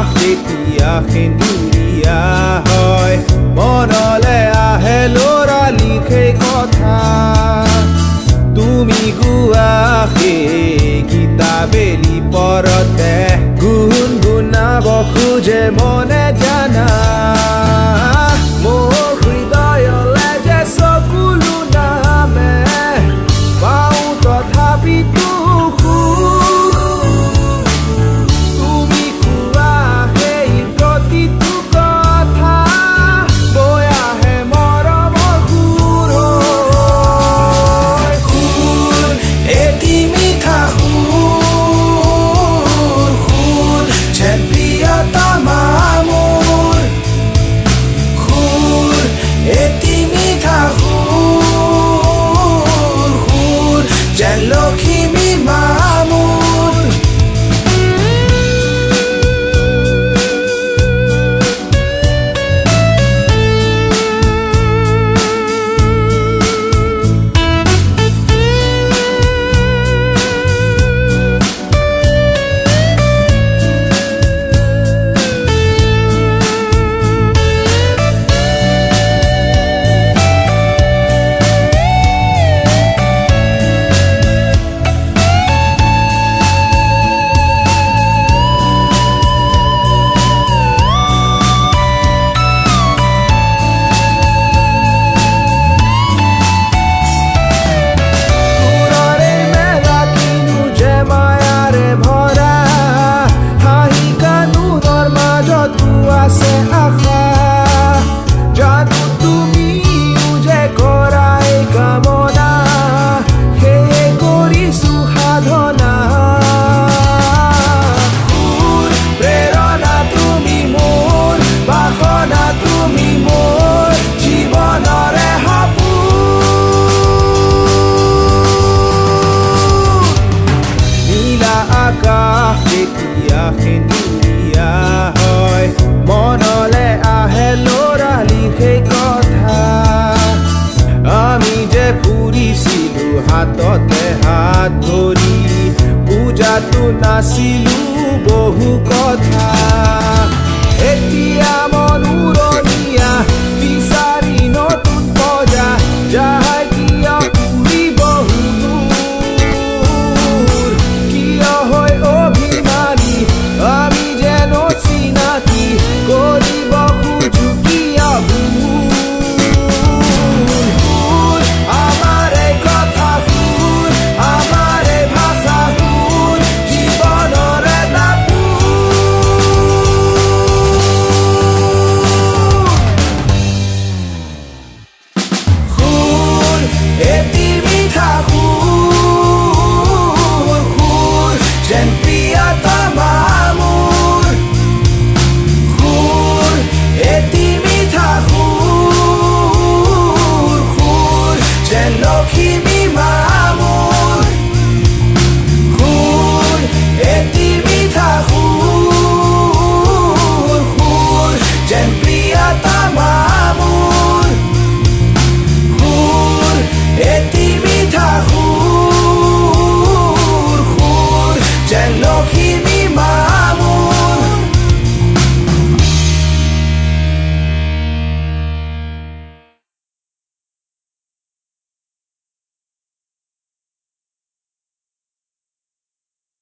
আহে প্ৰিয়া সেন্দুৰীয়া হয় মনলৈ আহে ল'ৰা লিখে কথা তুমি গোৱা সেই গীতাবেলি পৰতে গুণ গুণাব খোজে মনে জানা কথাখিনি দিয়া হয়। মনলে আহে ল'ৰালি সেই কথা। আমি যে ফুৰিছিলো হাততে হাত ধৰি পূজাতো নাছিলো বহু কথা।